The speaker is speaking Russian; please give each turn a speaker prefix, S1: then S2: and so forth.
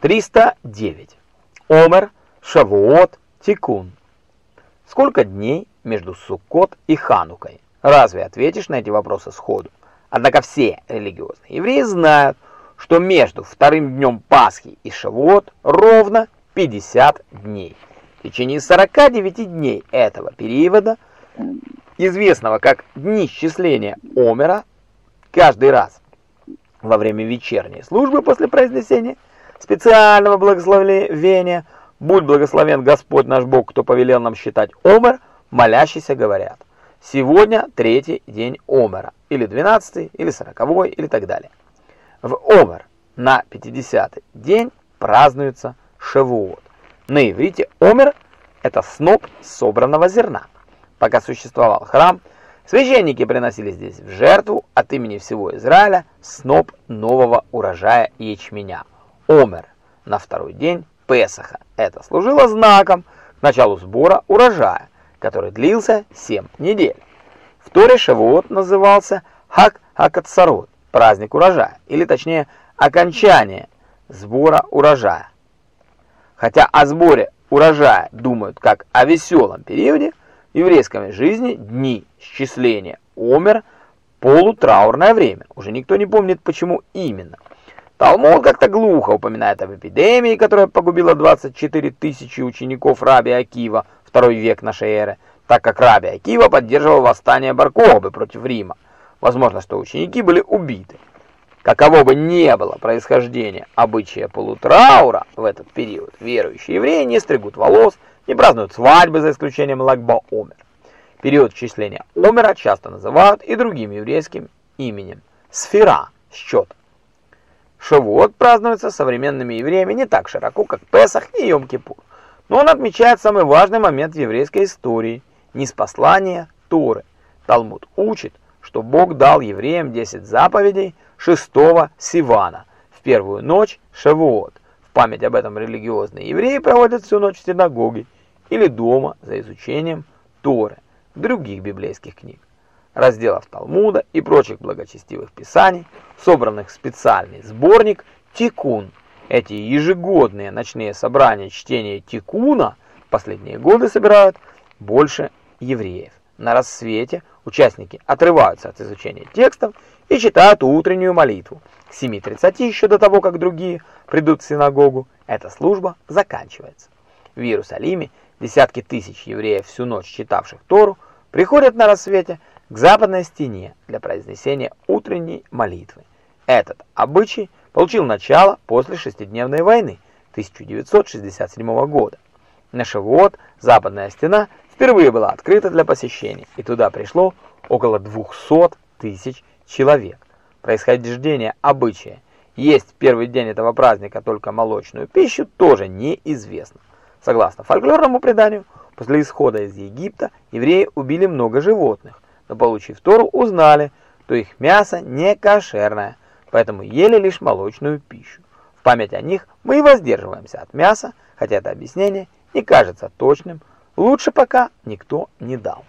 S1: 309. Омер, Шавуот, Тикун. Сколько дней между Суккот и Ханукой? Разве ответишь на эти вопросы сходу? Однако все религиозные евреи знают, что между вторым днем Пасхи и Шавуот ровно 50 дней. В течение 49 дней этого периода, известного как дни счисления Омера, каждый раз во время вечерней службы после произнесения специального благословения «Будь благословен Господь наш Бог, кто повелел нам считать Омер», молящиеся говорят «Сегодня третий день Омера» или 12 или 40 или так далее. В Омер на 50-й день празднуется Шавуот. На иврите Омер – это сноп собранного зерна. Пока существовал храм, священники приносили здесь в жертву от имени всего Израиля сноп нового урожая ячменя – Омер на второй день Песаха. Это служило знаком к началу сбора урожая, который длился 7 недель. В Торе Шавуот назывался Хак Хакатсарот, праздник урожая, или точнее окончание сбора урожая. Хотя о сборе урожая думают как о веселом периоде, в еврейской жизни дни счисления Омер – полутраурное время. Уже никто не помнит, почему именно. Талмуд как-то глухо упоминает об эпидемии, которая погубила 24 тысячи учеников Раби Акива, второй век нашей эры, так как Раби Акива поддерживал восстание Баркохбы против Рима. Возможно, что ученики были убиты. Каково бы ни было происхождение обычая полутраура в этот период, верующие евреи не стригут волос, не празднуют свадьбы за исключением Лагба Омер. Период числения Омера часто называют и другим еврейским именем – Сфера, счет. Шавуот празднуется современными евреями не так широко, как Песах и Йом-Кипур. Но он отмечает самый важный момент в еврейской истории – неспослание Торы. Талмуд учит, что Бог дал евреям 10 заповедей 6 Сивана в первую ночь Шавуот. В память об этом религиозные евреи проводят всю ночь в синагоге или дома за изучением Торы, других библейских книг разделов Талмуда и прочих благочестивых писаний, собранных в специальный сборник «Тикун». Эти ежегодные ночные собрания чтения Тикуна в последние годы собирают больше евреев. На рассвете участники отрываются от изучения текстов и читают утреннюю молитву. К 7.30 еще до того, как другие придут в синагогу, эта служба заканчивается. В Иерусалиме десятки тысяч евреев, всю ночь читавших Тору, приходят на рассвете к западной стене для произнесения утренней молитвы. Этот обычай получил начало после шестидневной войны 1967 года. На Шавуот западная стена впервые была открыта для посещения, и туда пришло около 200 тысяч человек. Происхождение обычая есть в первый день этого праздника только молочную пищу тоже неизвестно. Согласно фольклорному преданию, после исхода из Египта евреи убили много животных, но получив Тору, узнали, что их мясо не кошерное, поэтому ели лишь молочную пищу. В память о них мы и воздерживаемся от мяса, хотя это объяснение не кажется точным, лучше пока никто не дал.